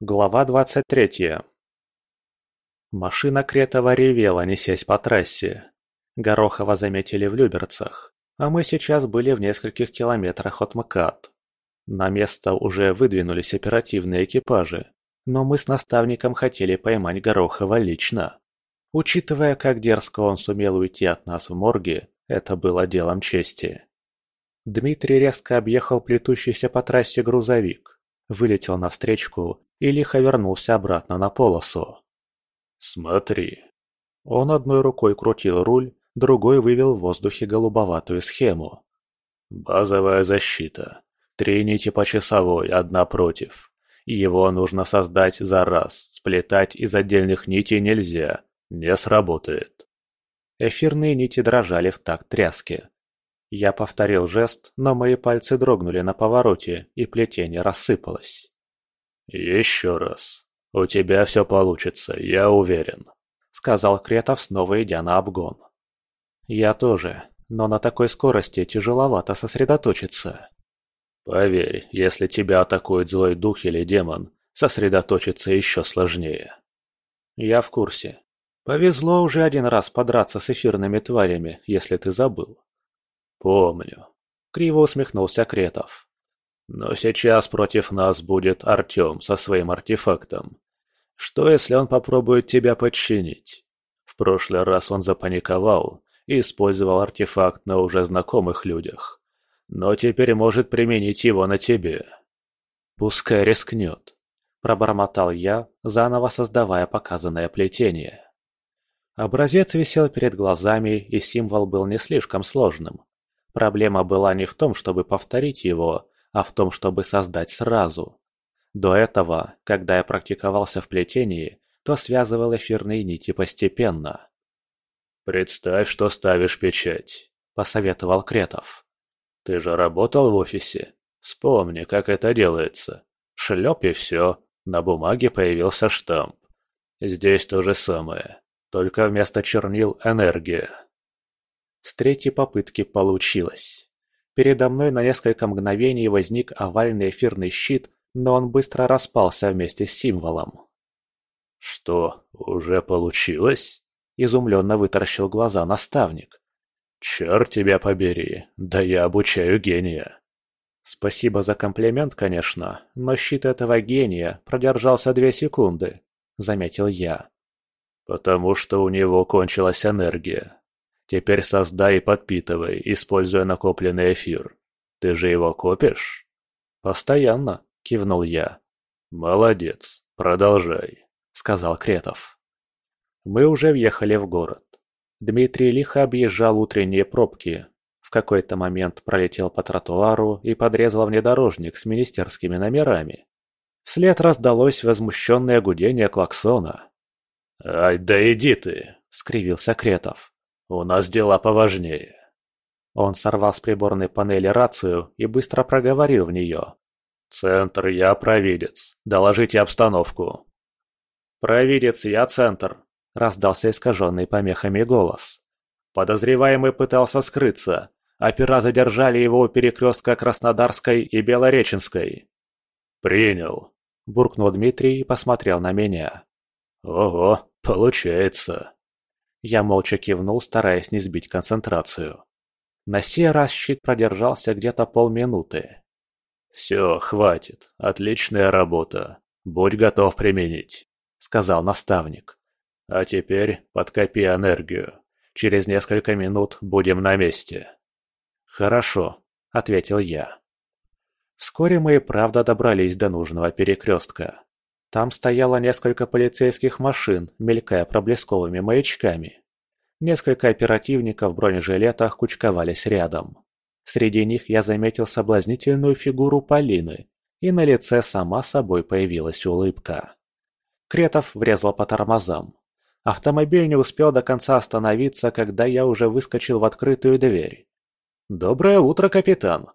Глава двадцать третья. Машина Кретова ревела, несясь по трассе. Горохова заметили в Люберцах, а мы сейчас были в нескольких километрах от МКАД. На место уже выдвинулись оперативные экипажи, но мы с наставником хотели поймать Горохова лично. Учитывая, как дерзко он сумел уйти от нас в морге, это было делом чести. Дмитрий резко объехал плетущийся по трассе грузовик, вылетел навстречку и лихо вернулся обратно на полосу. «Смотри». Он одной рукой крутил руль, другой вывел в воздухе голубоватую схему. «Базовая защита. Три нити по часовой, одна против. Его нужно создать за раз, сплетать из отдельных нитей нельзя, не сработает». Эфирные нити дрожали в такт тряски. Я повторил жест, но мои пальцы дрогнули на повороте, и плетение рассыпалось. «Еще раз. У тебя все получится, я уверен», — сказал Кретов, снова идя на обгон. «Я тоже, но на такой скорости тяжеловато сосредоточиться». «Поверь, если тебя атакует злой дух или демон, сосредоточиться еще сложнее». «Я в курсе. Повезло уже один раз подраться с эфирными тварями, если ты забыл». «Помню», — криво усмехнулся Кретов. «Но сейчас против нас будет Артем со своим артефактом. Что, если он попробует тебя подчинить? В прошлый раз он запаниковал и использовал артефакт на уже знакомых людях. Но теперь может применить его на тебе». «Пускай рискнет», — пробормотал я, заново создавая показанное плетение. Образец висел перед глазами, и символ был не слишком сложным. Проблема была не в том, чтобы повторить его, а в том, чтобы создать сразу. До этого, когда я практиковался в плетении, то связывал эфирные нити постепенно. «Представь, что ставишь печать», – посоветовал Кретов. «Ты же работал в офисе. Вспомни, как это делается. Шлеп и все. На бумаге появился штамп. Здесь то же самое, только вместо чернил энергия». С третьей попытки получилось. Передо мной на несколько мгновений возник овальный эфирный щит, но он быстро распался вместе с символом. «Что, уже получилось?» – изумленно вытаращил глаза наставник. «Черт тебя побери, да я обучаю гения!» Спасибо за комплимент, конечно, но щит этого гения продержался две секунды, заметил я. Потому что у него кончилась энергия. Теперь создай и подпитывай, используя накопленный эфир. Ты же его копишь? Постоянно, кивнул я. Молодец, продолжай, сказал Кретов. Мы уже въехали в город. Дмитрий лихо объезжал утренние пробки. В какой-то момент пролетел по тротуару и подрезал внедорожник с министерскими номерами. Вслед раздалось возмущенное гудение клаксона. «Ай, да иди ты!» — скривился Кретов. «У нас дела поважнее». Он сорвал с приборной панели рацию и быстро проговорил в нее. «Центр, я провидец. Доложите обстановку». «Провидец, я центр», — раздался искаженный помехами голос. Подозреваемый пытался скрыться. Опера задержали его у перекрестка Краснодарской и Белореченской. «Принял», — буркнул Дмитрий и посмотрел на меня. «Ого, получается». Я молча кивнул, стараясь не сбить концентрацию. На сей раз щит продержался где-то полминуты. «Все, хватит. Отличная работа. Будь готов применить», — сказал наставник. «А теперь подкопи энергию. Через несколько минут будем на месте». «Хорошо», — ответил я. Вскоре мы и правда добрались до нужного перекрестка. Там стояло несколько полицейских машин, мелькая проблесковыми маячками. Несколько оперативников в бронежилетах кучковались рядом. Среди них я заметил соблазнительную фигуру Полины, и на лице сама собой появилась улыбка. Кретов врезал по тормозам. Автомобиль не успел до конца остановиться, когда я уже выскочил в открытую дверь. «Доброе утро, капитан!»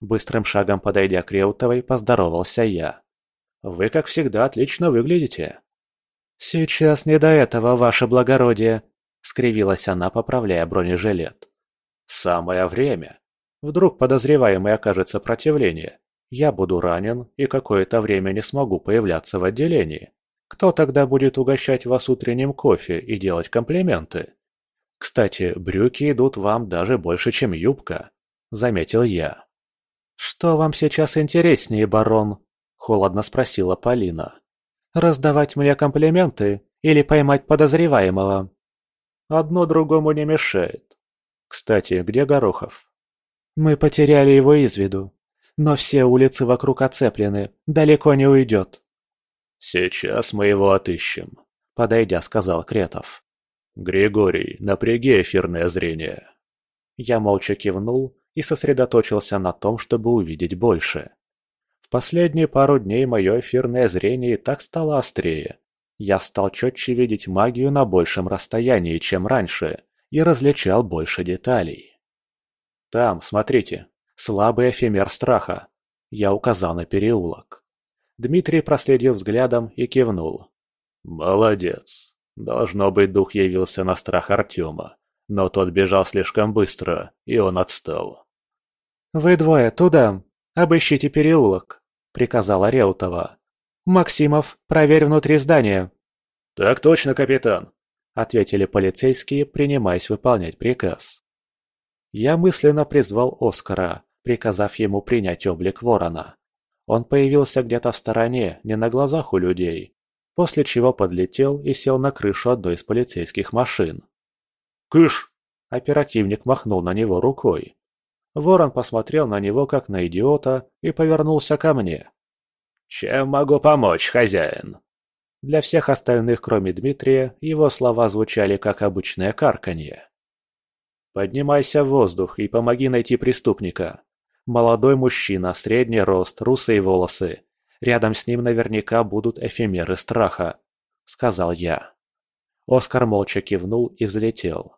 Быстрым шагом подойдя к Реутовой, поздоровался я. Вы, как всегда, отлично выглядите». «Сейчас не до этого, ваше благородие», — скривилась она, поправляя бронежилет. «Самое время. Вдруг подозреваемый окажет сопротивление. Я буду ранен и какое-то время не смогу появляться в отделении. Кто тогда будет угощать вас утренним кофе и делать комплименты? Кстати, брюки идут вам даже больше, чем юбка, заметил я. Что вам сейчас интереснее, барон? Холодно спросила Полина. Раздавать мне комплименты или поймать подозреваемого? Одно другому не мешает. Кстати, где Горохов? Мы потеряли его из виду. Но все улицы вокруг оцеплены, далеко не уйдет. «Сейчас мы его отыщем», — подойдя, сказал Кретов. «Григорий, напряги эфирное зрение». Я молча кивнул и сосредоточился на том, чтобы увидеть больше. Последние пару дней мое эфирное зрение и так стало острее. Я стал четче видеть магию на большем расстоянии, чем раньше, и различал больше деталей. «Там, смотрите, слабый эфемер страха», — я указал на переулок. Дмитрий проследил взглядом и кивнул. «Молодец. Должно быть, дух явился на страх Артема, но тот бежал слишком быстро, и он отстал». «Вы двое туда, обыщите переулок», — приказала Реутова. «Максимов, проверь внутри здания». «Так точно, капитан», — ответили полицейские, принимаясь выполнять приказ. Я мысленно призвал Оскара, приказав ему принять облик ворона. Он появился где-то в стороне, не на глазах у людей, после чего подлетел и сел на крышу одной из полицейских машин. «Кыш!» – оперативник махнул на него рукой. Ворон посмотрел на него как на идиота и повернулся ко мне. «Чем могу помочь, хозяин?» Для всех остальных, кроме Дмитрия, его слова звучали как обычное карканье. «Поднимайся в воздух и помоги найти преступника», Молодой мужчина, средний рост, русые волосы. Рядом с ним наверняка будут эфемеры страха», — сказал я. Оскар молча кивнул и взлетел.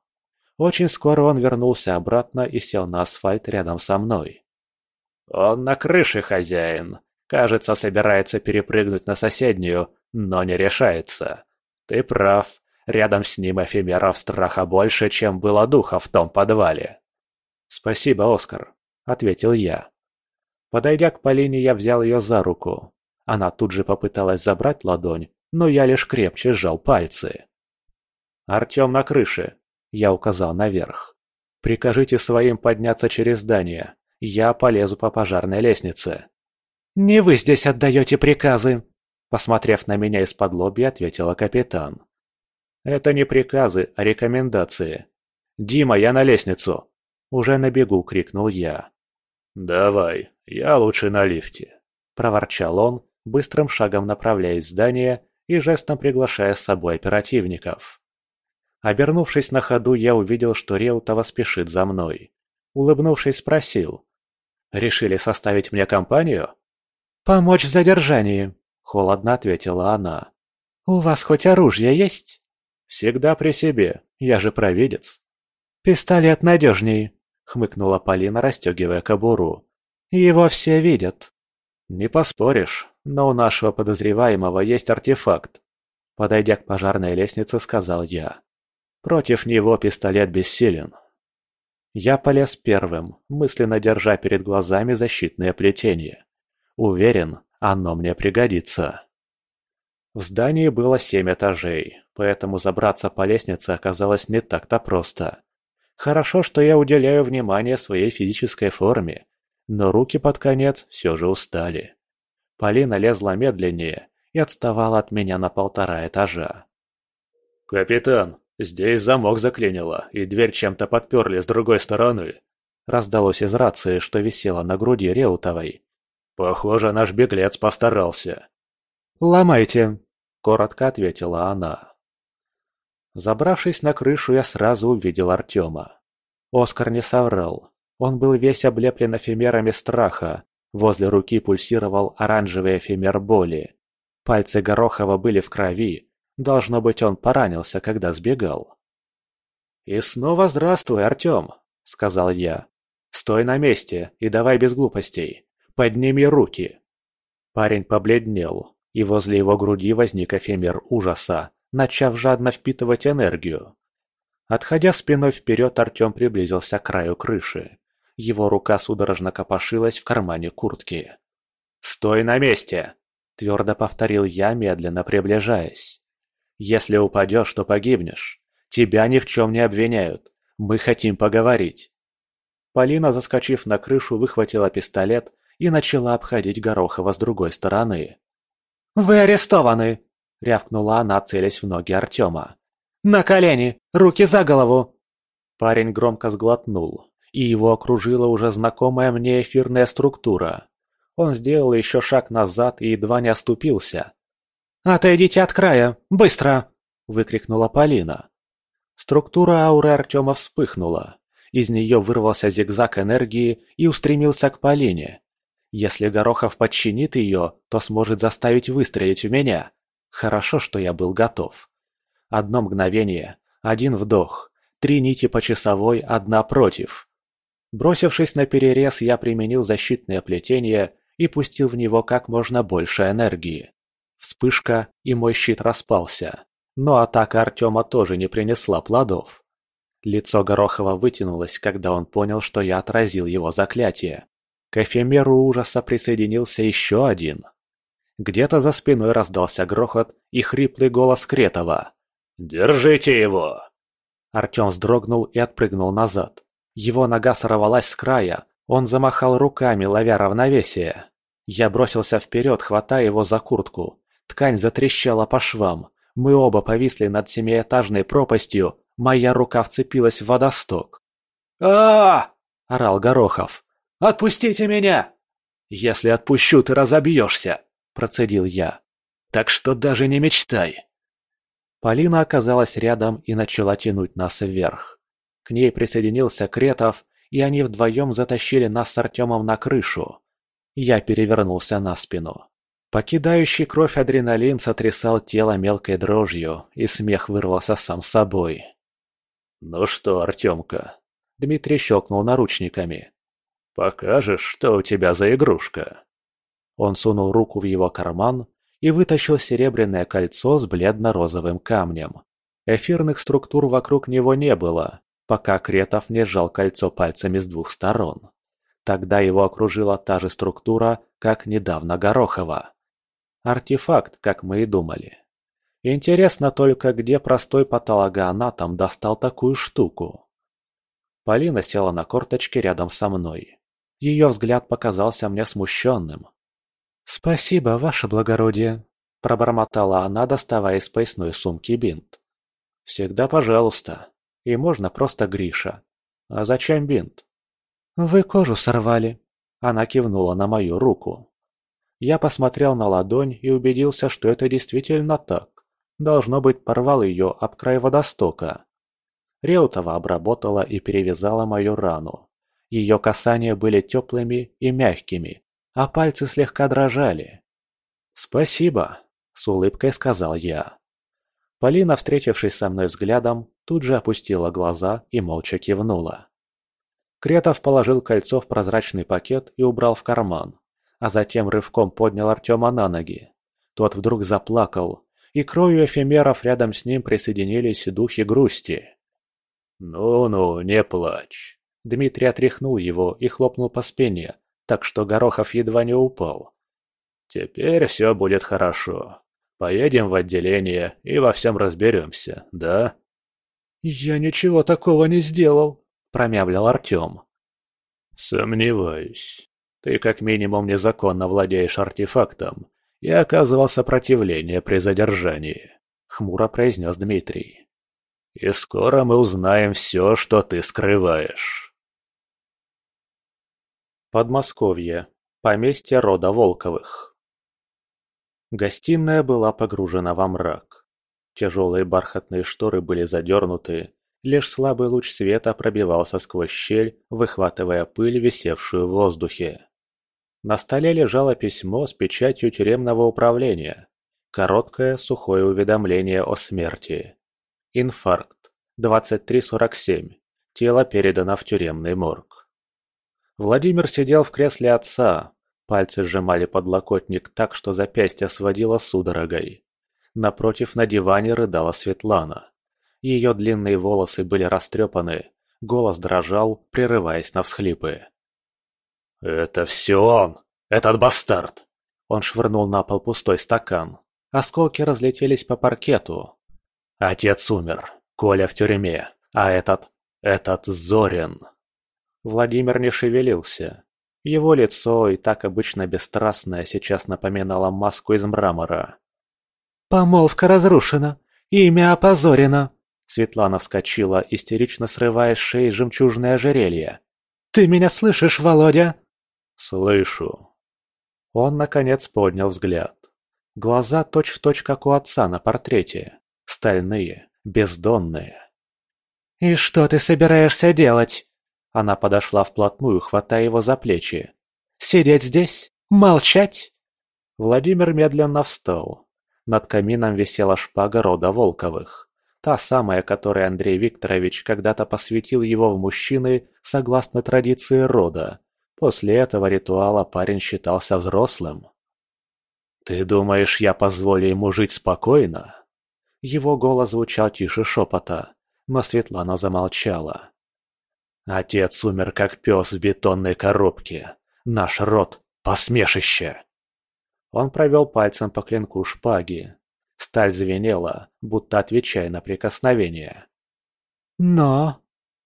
Очень скоро он вернулся обратно и сел на асфальт рядом со мной. «Он на крыше, хозяин. Кажется, собирается перепрыгнуть на соседнюю, но не решается. Ты прав, рядом с ним эфемеров страха больше, чем было духа в том подвале». «Спасибо, Оскар», – ответил я. Подойдя к Полине, я взял ее за руку. Она тут же попыталась забрать ладонь, но я лишь крепче сжал пальцы. «Артем на крыше», – я указал наверх. «Прикажите своим подняться через здание. Я полезу по пожарной лестнице». «Не вы здесь отдаете приказы!» Посмотрев на меня из-под лобья, ответила капитан. «Это не приказы, а рекомендации. Дима, я на лестницу!» Уже на бегу крикнул я. «Давай, я лучше на лифте», – проворчал он, быстрым шагом направляясь в здание и жестом приглашая с собой оперативников. Обернувшись на ходу, я увидел, что Реутова спешит за мной. Улыбнувшись, спросил. «Решили составить мне компанию?» «Помочь в задержании», – холодно ответила она. «У вас хоть оружие есть?» «Всегда при себе, я же провидец». «Пистолет надежней», хмыкнула Полина, расстегивая кобуру. «Его все видят». «Не поспоришь, но у нашего подозреваемого есть артефакт», подойдя к пожарной лестнице, сказал я. «Против него пистолет бессилен». Я полез первым, мысленно держа перед глазами защитное плетение. Уверен, оно мне пригодится. В здании было семь этажей, поэтому забраться по лестнице оказалось не так-то просто. Хорошо, что я уделяю внимание своей физической форме, но руки под конец все же устали. Полина лезла медленнее и отставала от меня на полтора этажа. «Капитан, здесь замок заклинило, и дверь чем-то подперли с другой стороны», раздалось из рации, что висело на груди Реутовой. «Похоже, наш беглец постарался». «Ломайте», — коротко ответила она. Забравшись на крышу, я сразу увидел Артема. Оскар не соврал. Он был весь облеплен эфемерами страха. Возле руки пульсировал оранжевый эфемер боли. Пальцы Горохова были в крови. Должно быть, он поранился, когда сбегал. «И снова здравствуй, Артем», — сказал я. «Стой на месте и давай без глупостей. Подними руки». Парень побледнел, и возле его груди возник эфемер ужаса, начав жадно впитывать энергию. Отходя спиной вперед, Артем приблизился к краю крыши. Его рука судорожно копошилась в кармане куртки. «Стой на месте!» – твердо повторил я, медленно приближаясь. «Если упадешь, то погибнешь. Тебя ни в чем не обвиняют. Мы хотим поговорить». Полина, заскочив на крышу, выхватила пистолет и начала обходить Горохова с другой стороны. «Вы арестованы!» – рявкнула она, целясь в ноги Артема. «На колени! Руки за голову!» Парень громко сглотнул, и его окружила уже знакомая мне эфирная структура. Он сделал еще шаг назад и едва не оступился. «Отойдите от края! Быстро!» – выкрикнула Полина. Структура ауры Артема вспыхнула. Из нее вырвался зигзаг энергии и устремился к Полине. Если Горохов подчинит ее, то сможет заставить выстрелить в меня. Хорошо, что я был готов. Одно мгновение, один вдох, три нити по часовой, одна против. Бросившись на перерез, я применил защитное плетение и пустил в него как можно больше энергии. Вспышка, и мой щит распался. Но атака Артема тоже не принесла плодов. Лицо Горохова вытянулось, когда он понял, что я отразил его заклятие. К эфемеру ужаса присоединился еще один. Где-то за спиной раздался грохот и хриплый голос Кретова. «Держите его!» Артем вздрогнул и отпрыгнул назад. Его нога сорвалась с края, он замахал руками, ловя равновесие. Я бросился вперед, хватая его за куртку. Ткань затрещала по швам. Мы оба повисли над семиэтажной пропастью, моя рука вцепилась в водосток. а, орал Горохов. «Отпустите меня!» «Если отпущу, ты разобьешься!» – процедил я. «Так что даже не мечтай!» Полина оказалась рядом и начала тянуть нас вверх. К ней присоединился Кретов, и они вдвоем затащили нас с Артемом на крышу. Я перевернулся на спину. Покидающий кровь адреналин сотрясал тело мелкой дрожью, и смех вырвался сам собой. «Ну что, Артемка?» Дмитрий щелкнул наручниками. «Покажешь, что у тебя за игрушка?» Он сунул руку в его карман и вытащил серебряное кольцо с бледно-розовым камнем. Эфирных структур вокруг него не было, пока Кретов не сжал кольцо пальцами с двух сторон. Тогда его окружила та же структура, как недавно Горохова. Артефакт, как мы и думали. Интересно только, где простой патологоанатом достал такую штуку. Полина села на корточки рядом со мной. Ее взгляд показался мне смущенным. «Спасибо, ваше благородие», – пробормотала она, доставая из поясной сумки бинт. «Всегда пожалуйста. И можно просто Гриша. А зачем бинт?» «Вы кожу сорвали», – она кивнула на мою руку. Я посмотрел на ладонь и убедился, что это действительно так. Должно быть, порвал ее об край водостока. Реутова обработала и перевязала мою рану. Ее касания были теплыми и мягкими, а пальцы слегка дрожали. «Спасибо», – с улыбкой сказал я. Полина, встретившись со мной взглядом, тут же опустила глаза и молча кивнула. Кретов положил кольцо в прозрачный пакет и убрал в карман, а затем рывком поднял Артема на ноги. Тот вдруг заплакал, и к рою эфемеров рядом с ним присоединились духи грусти. «Ну-ну, не плачь!» Дмитрий отряхнул его и хлопнул по спине, так что Горохов едва не упал. «Теперь все будет хорошо. Поедем в отделение и во всем разберемся, да?» «Я ничего такого не сделал», – промямлил Артем. «Сомневаюсь. Ты как минимум незаконно владеешь артефактом и оказывал сопротивление при задержании», – хмуро произнес Дмитрий. «И скоро мы узнаем все, что ты скрываешь». Подмосковье. Поместье рода Волковых. Гостиная была погружена во мрак. Тяжелые бархатные шторы были задернуты, лишь слабый луч света пробивался сквозь щель, выхватывая пыль, висевшую в воздухе. На столе лежало письмо с печатью тюремного управления. Короткое, сухое уведомление о смерти. Инфаркт. 23.47. Тело передано в тюремный морг. Владимир сидел в кресле отца. Пальцы сжимали подлокотник так, что запястье сводило судорогой. Напротив на диване рыдала Светлана. Ее длинные волосы были растрепаны, голос дрожал, прерываясь на всхлипы. «Это все он! Этот бастард! Он швырнул на пол пустой стакан. Осколки разлетелись по паркету. Отец умер. Коля в тюрьме. А этот... этот Зорин. Владимир не шевелился. Его лицо, и так обычно бесстрастное, сейчас напоминало маску из мрамора. «Помолвка разрушена. Имя опозорено!» Светлана вскочила, истерично срывая с шеи жемчужное ожерелье. «Ты меня слышишь, Володя?» «Слышу». Он, наконец, поднял взгляд. Глаза точь-в-точь, точь, как у отца на портрете. Стальные, бездонные. «И что ты собираешься делать?» Она подошла вплотную, хватая его за плечи. «Сидеть здесь? Молчать?» Владимир медленно встал. Над камином висела шпага рода Волковых. Та самая, которой Андрей Викторович когда-то посвятил его в мужчины согласно традиции рода. После этого ритуала парень считался взрослым. «Ты думаешь, я позволю ему жить спокойно?» Его голос звучал тише шепота, но Светлана замолчала. «Отец умер как пес в бетонной коробке. Наш род – посмешище!» Он провел пальцем по клинку шпаги. Сталь звенела, будто отвечая на прикосновение. «Но...»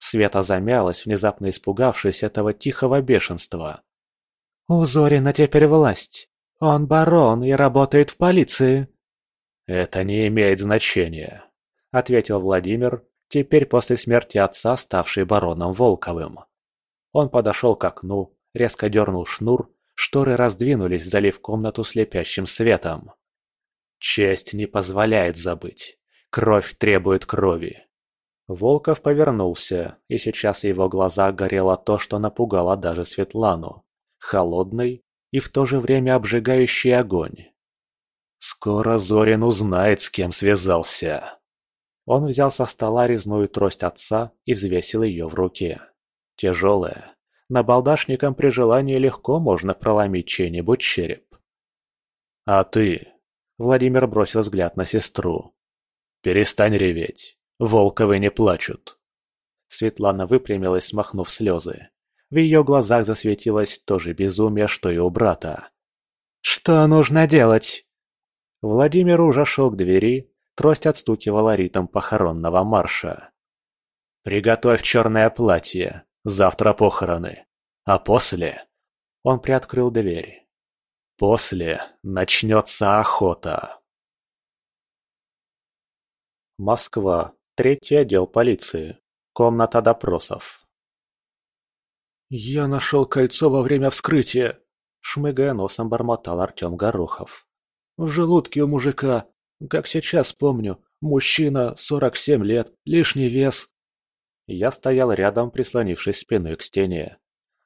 Света замялась, внезапно испугавшись этого тихого бешенства. «У Зорина теперь власть. Он барон и работает в полиции». «Это не имеет значения», — ответил Владимир, теперь после смерти отца ставший бароном Волковым. Он подошел к окну, резко дернул шнур, шторы раздвинулись, залив комнату слепящим светом. Честь не позволяет забыть. Кровь требует крови. Волков повернулся, и сейчас в его глазах горело то, что напугало даже Светлану. Холодный и в то же время обжигающий огонь. Скоро Зорин узнает, с кем связался. Он взял со стола резную трость отца и взвесил ее в руке. Тяжелая. Набалдашником при желании легко можно проломить чей-нибудь череп. «А ты?» Владимир бросил взгляд на сестру. «Перестань реветь. Волковы не плачут». Светлана выпрямилась, смахнув слезы. В ее глазах засветилось то же безумие, что и у брата. «Что нужно делать?» Владимир уже шел к двери, трость отстукивала ритм похоронного марша. «Приготовь черное платье, завтра похороны, а после...» Он приоткрыл дверь. После начнется охота. Москва. Третий отдел полиции. Комната допросов. «Я нашел кольцо во время вскрытия», — шмыгая носом бормотал Артем Горохов. «В желудке у мужика, как сейчас помню, мужчина, 47 лет, лишний вес». Я стоял рядом, прислонившись спиной к стене.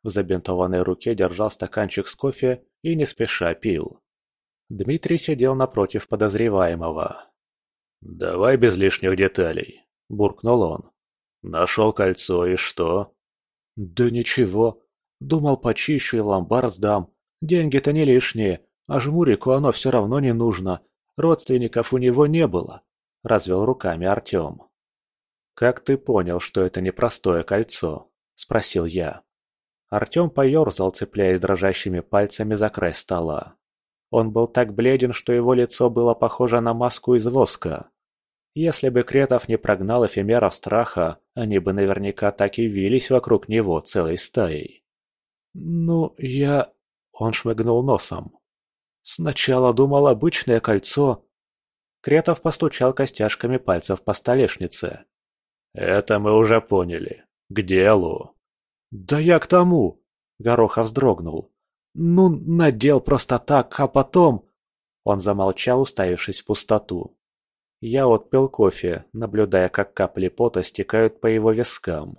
В забинтованной руке держал стаканчик с кофе и не спеша пил. Дмитрий сидел напротив подозреваемого. «Давай без лишних деталей», – буркнул он. «Нашел кольцо и что?» «Да ничего. Думал, почищу и ломбард сдам. Деньги-то не лишние, а жмурику оно все равно не нужно. Родственников у него не было», – развел руками Артем. «Как ты понял, что это непростое кольцо?» – спросил я. Артем поерзал, цепляясь дрожащими пальцами за край стола. Он был так бледен, что его лицо было похоже на маску из воска. Если бы Кретов не прогнал эфемеров страха, они бы наверняка так и вились вокруг него целой стаей. «Ну, я...» — он шмыгнул носом. «Сначала думал обычное кольцо». Кретов постучал костяшками пальцев по столешнице. «Это мы уже поняли. К делу». «Да я к тому!» — Горохов вздрогнул. «Ну, надел просто так, а потом...» Он замолчал, уставившись в пустоту. Я отпил кофе, наблюдая, как капли пота стекают по его вискам.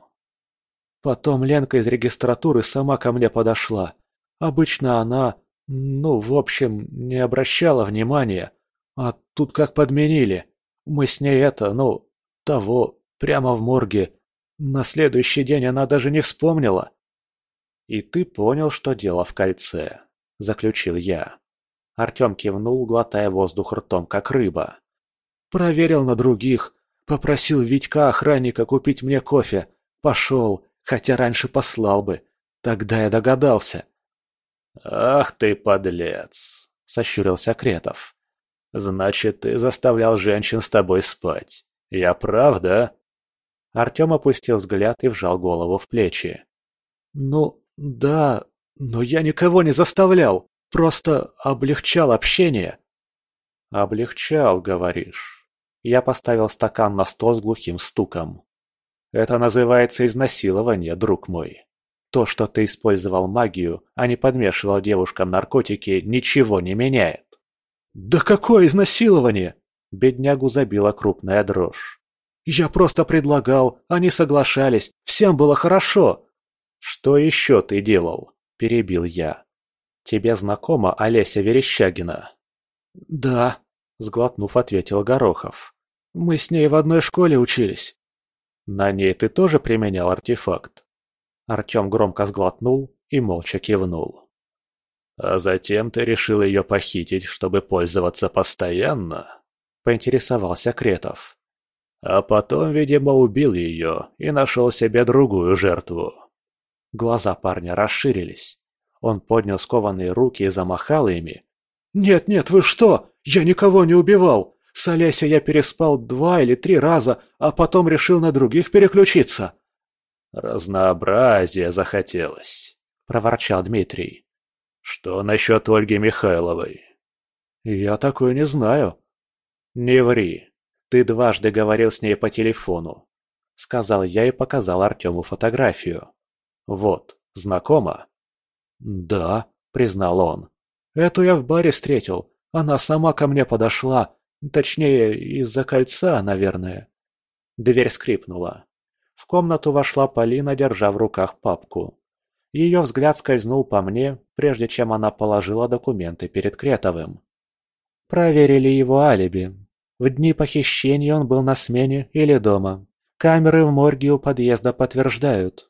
Потом Ленка из регистратуры сама ко мне подошла. Обычно она, ну, в общем, не обращала внимания. А тут как подменили. Мы с ней это, ну, того, прямо в морге. На следующий день она даже не вспомнила. «И ты понял, что дело в кольце», — заключил я. Артем кивнул, глотая воздух ртом, как рыба. «Проверил на других. Попросил Витька охранника купить мне кофе. Пошел, хотя раньше послал бы. Тогда я догадался». «Ах ты, подлец!» сощурился Кретов. «Значит, ты заставлял женщин с тобой спать. Я прав, да?» Артем опустил взгляд и вжал голову в плечи. «Ну, да, но я никого не заставлял, просто облегчал общение». «Облегчал, говоришь?» Я поставил стакан на стол с глухим стуком. «Это называется изнасилование, друг мой. То, что ты использовал магию, а не подмешивал девушкам наркотики, ничего не меняет». «Да какое изнасилование?» Беднягу забила крупная дрожь. «Я просто предлагал, они соглашались, всем было хорошо». «Что еще ты делал?» – перебил я. «Тебе знакома Олеся Верещагина?» «Да», – сглотнув, ответил Горохов. «Мы с ней в одной школе учились». «На ней ты тоже применял артефакт?» Артем громко сглотнул и молча кивнул. «А затем ты решил ее похитить, чтобы пользоваться постоянно?» – поинтересовался Кретов. «А потом, видимо, убил ее и нашел себе другую жертву». Глаза парня расширились. Он поднял скованные руки и замахал ими. «Нет-нет, вы что? Я никого не убивал! С Олесей я переспал два или три раза, а потом решил на других переключиться!» «Разнообразие захотелось», — проворчал Дмитрий. «Что насчет Ольги Михайловой?» «Я такое не знаю». «Не ври. Ты дважды говорил с ней по телефону», — сказал я и показал Артему фотографию. «Вот, знакомо?» «Да», — признал он. «Эту я в баре встретил. Она сама ко мне подошла. Точнее, из-за кольца, наверное». Дверь скрипнула. В комнату вошла Полина, держа в руках папку. Ее взгляд скользнул по мне, прежде чем она положила документы перед Кретовым. Проверили его алиби. В дни похищения он был на смене или дома. Камеры в морге у подъезда подтверждают.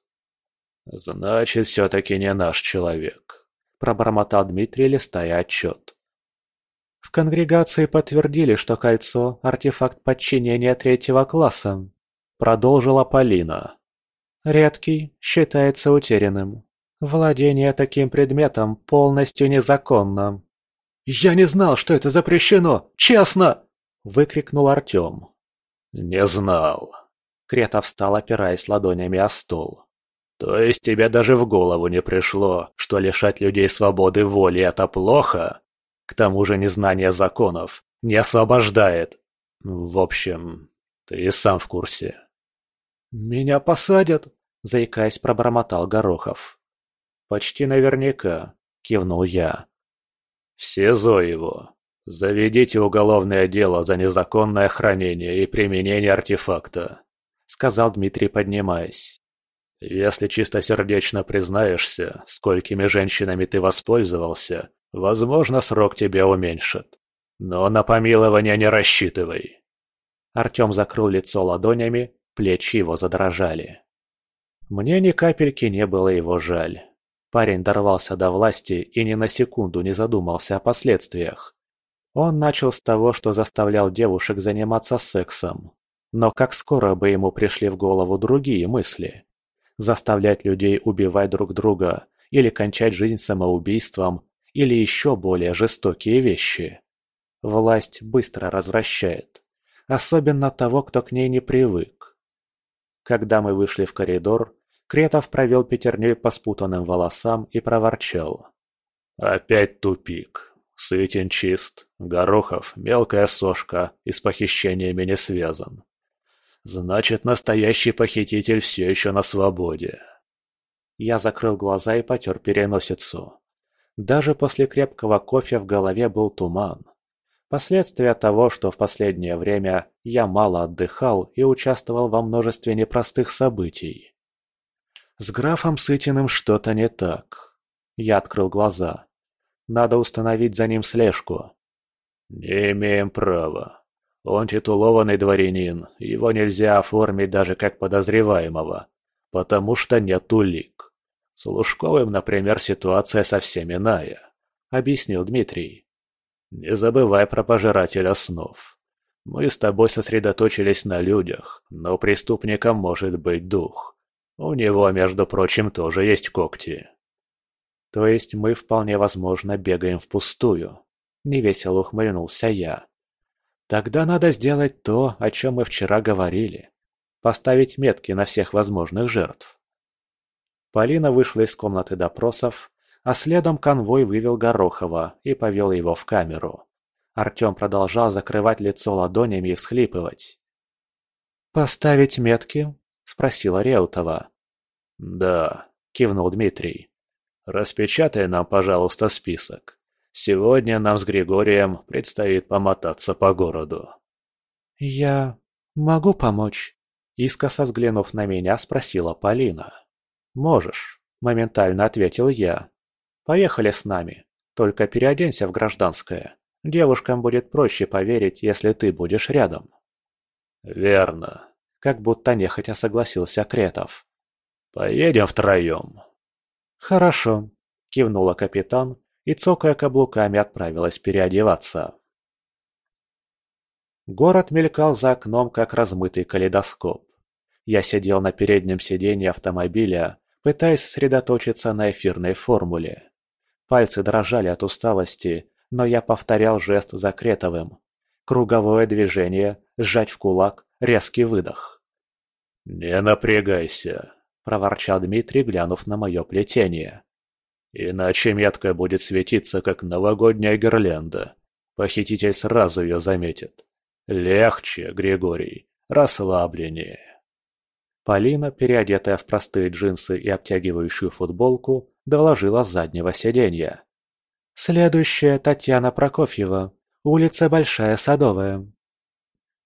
«Значит, все-таки не наш человек», – пробормотал Дмитрий, листая отчет. В конгрегации подтвердили, что кольцо – артефакт подчинения третьего класса, продолжила Полина. Редкий, считается утерянным. Владение таким предметом полностью незаконно. «Я не знал, что это запрещено! Честно!» – выкрикнул Артем. «Не знал». Кретов встал, опираясь ладонями о стол. То есть тебе даже в голову не пришло, что лишать людей свободы воли – это плохо? К тому же незнание законов не освобождает. В общем, ты и сам в курсе. «Меня посадят?» – заикаясь, пробормотал Горохов. «Почти наверняка», – кивнул я. «В СИЗО его. Заведите уголовное дело за незаконное хранение и применение артефакта», – сказал Дмитрий, поднимаясь. Если чистосердечно признаешься, сколькими женщинами ты воспользовался, возможно, срок тебе уменьшат. Но на помилование не рассчитывай. Артем закрыл лицо ладонями, плечи его задрожали. Мне ни капельки не было его жаль. Парень дорвался до власти и ни на секунду не задумался о последствиях. Он начал с того, что заставлял девушек заниматься сексом. Но как скоро бы ему пришли в голову другие мысли? Заставлять людей убивать друг друга или кончать жизнь самоубийством или еще более жестокие вещи. Власть быстро развращает, особенно того, кто к ней не привык. Когда мы вышли в коридор, Кретов провел пятерней по спутанным волосам и проворчал. «Опять тупик. Сытин чист. Горохов – мелкая сошка и с похищениями не связан. Значит, настоящий похититель все еще на свободе. Я закрыл глаза и потер переносицу. Даже после крепкого кофе в голове был туман. Последствия того, что в последнее время я мало отдыхал и участвовал во множестве непростых событий. С графом Сытиным что-то не так. Я открыл глаза. Надо установить за ним слежку. «Не имеем права», он титулованный дворянин, его нельзя оформить даже как подозреваемого, потому что нет улик. С Лужковым, например, ситуация совсем иная, объяснил Дмитрий. Не забывай про пожирателя снов. Мы с тобой сосредоточились на людях, но преступником может быть дух. У него, между прочим, тоже есть когти. То есть мы вполне возможно бегаем впустую. – невесело ухмыльнулся я. «Тогда надо сделать то, о чем мы вчера говорили. Поставить метки на всех возможных жертв». Полина вышла из комнаты допросов, а следом конвой вывел Горохова и повел его в камеру. Артем продолжал закрывать лицо ладонями и всхлипывать. «Поставить метки?» – спросила Реутова. «Да», – кивнул Дмитрий. «Распечатай нам, пожалуйста, список. Сегодня нам с Григорием предстоит помотаться по городу». «Я могу помочь?» Искоса взглянув на меня, спросила Полина. «Можешь», – моментально ответил я. «Поехали с нами. Только переоденься в гражданское. Девушкам будет проще поверить, если ты будешь рядом». «Верно», – как будто нехотя согласился Кретов. «Поедем втроем». «Хорошо», – кивнула капитан и, цокая каблуками, отправилась переодеваться. Город мелькал за окном, как размытый калейдоскоп. Я сидел на переднем сиденье автомобиля, пытаясь сосредоточиться на эфирной формуле. Пальцы дрожали от усталости, но я повторял жест за Кретовым. Круговое движение, сжать в кулак, резкий выдох. «Не напрягайся», – проворчал Дмитрий, глянув на мое плетение. «Иначе метка будет светиться, как новогодняя гирлянда. Похититель сразу ее заметит. Легче, Григорий, расслабленнее». Полина, переодетая в простые джинсы и обтягивающую футболку, доложила с заднего сиденья. Следующая Татьяна Прокофьева. Улица Большая Садовая.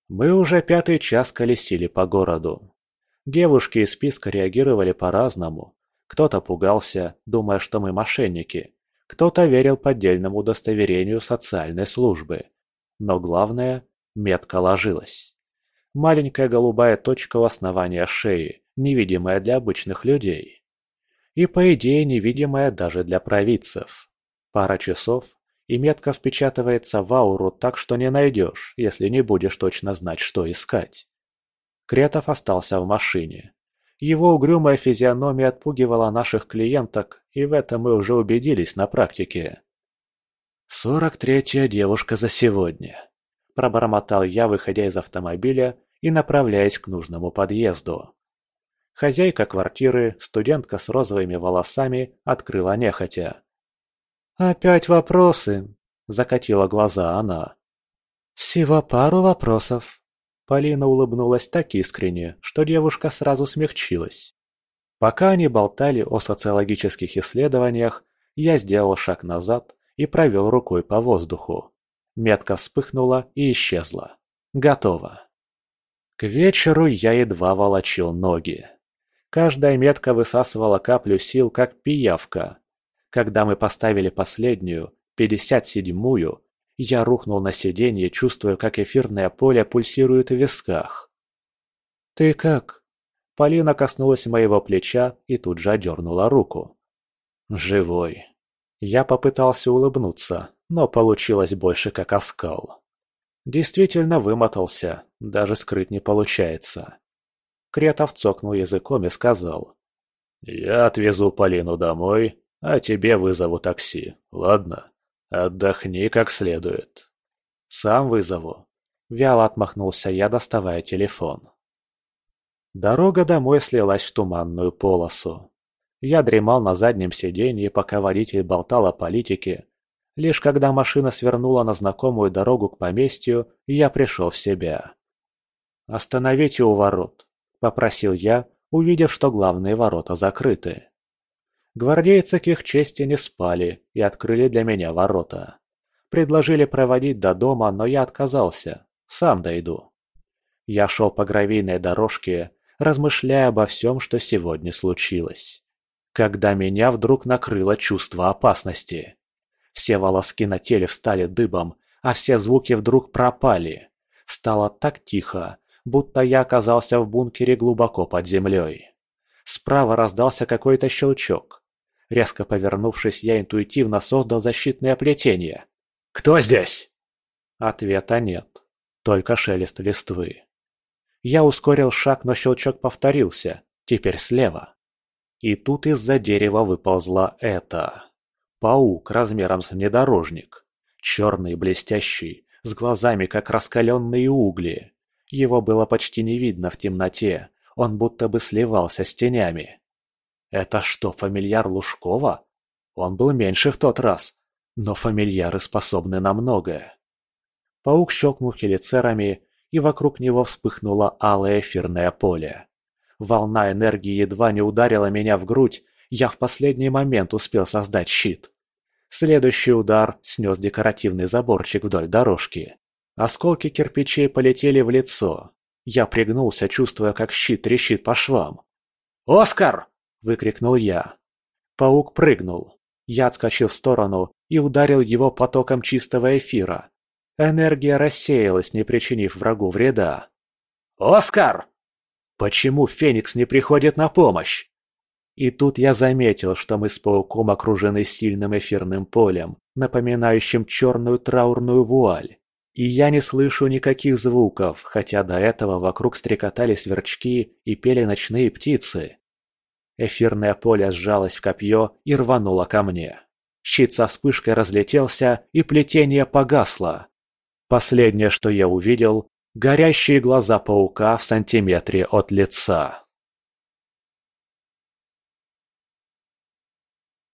Мы уже пятый час колесили по городу. Девушки из списка реагировали по-разному. Кто-то пугался, думая, что мы мошенники. Кто-то верил поддельному удостоверению социальной службы. Но главное, метка ложилась. Маленькая голубая точка у основания шеи, невидимая для обычных людей. И по идее невидимая даже для провидцев. Пара часов, и метка впечатывается в ауру так, что не найдешь, если не будешь точно знать, что искать. Кретов остался в машине. Его угрюмая физиономия отпугивала наших клиенток, и в этом мы уже убедились на практике. «Сорок третья девушка за сегодня», – пробормотал я, выходя из автомобиля и направляясь к нужному подъезду. Хозяйка квартиры, студентка с розовыми волосами, открыла нехотя. «Опять вопросы?» – закатила глаза она. «Всего пару вопросов». Полина улыбнулась так искренне, что девушка сразу смягчилась. Пока они болтали о социологических исследованиях, я сделал шаг назад и провел рукой по воздуху. Метка вспыхнула и исчезла. Готово. К вечеру я едва волочил ноги. Каждая метка высасывала каплю сил, как пиявка. Когда мы поставили последнюю, пятьдесят седьмую, я рухнул на сиденье, чувствуя, как эфирное поле пульсирует в висках. «Ты как?» Полина коснулась моего плеча и тут же одернула руку. «Живой». Я попытался улыбнуться, но получилось больше как оскал. Действительно вымотался, даже скрыть не получается. Кретов цокнул языком и сказал. «Я отвезу Полину домой, а тебе вызову такси, ладно? Отдохни как следует. Сам вызову. Вяло отмахнулся я, доставая телефон. Дорога домой слилась в туманную полосу. Я дремал на заднем сиденье, пока водитель болтал о политике. Лишь когда машина свернула на знакомую дорогу к поместью, я пришел в себя. «Остановите у ворот», — попросил я, увидев, что главные ворота закрыты. Гвардейцы к их чести не спали и открыли для меня ворота. Предложили проводить до дома, но я отказался. Сам дойду. Я шел по гравийной дорожке, размышляя обо всем, что сегодня случилось. Когда меня вдруг накрыло чувство опасности. Все волоски на теле встали дыбом, а все звуки вдруг пропали. Стало так тихо, будто я оказался в бункере глубоко под землей. Справа раздался какой-то щелчок. Резко повернувшись, я интуитивно создал защитное плетение. «Кто здесь?» Ответа нет, только шелест листвы. Я ускорил шаг, но щелчок повторился, теперь слева. И тут из-за дерева выползла это. Паук размером с внедорожник. Черный, блестящий, с глазами, как раскаленные угли. Его было почти не видно в темноте, он будто бы сливался с тенями. Это что, фамильяр Лужкова? Он был меньше в тот раз, но фамильяры способны на многое. Паук щелкнул хелицерами, и вокруг него вспыхнуло алое эфирное поле. Волна энергии едва не ударила меня в грудь, я в последний момент успел создать щит. Следующий удар снес декоративный заборчик вдоль дорожки. Осколки кирпичей полетели в лицо. Я пригнулся, чувствуя, как щит трещит по швам. «Оскар!» – выкрикнул я. Паук прыгнул. Я отскочил в сторону и ударил его потоком чистого эфира. Энергия рассеялась, не причинив врагу вреда. «Оскар!» Почему Феникс не приходит на помощь? И тут я заметил, что мы с пауком окружены сильным эфирным полем, напоминающим черную траурную вуаль. И я не слышу никаких звуков, хотя до этого вокруг стрекотали сверчки и пели ночные птицы. Эфирное поле сжалось в копье и рвануло ко мне. Щит со вспышкой разлетелся, и плетение погасло. Последнее, что я увидел, горящие глаза паука в сантиметре от лица.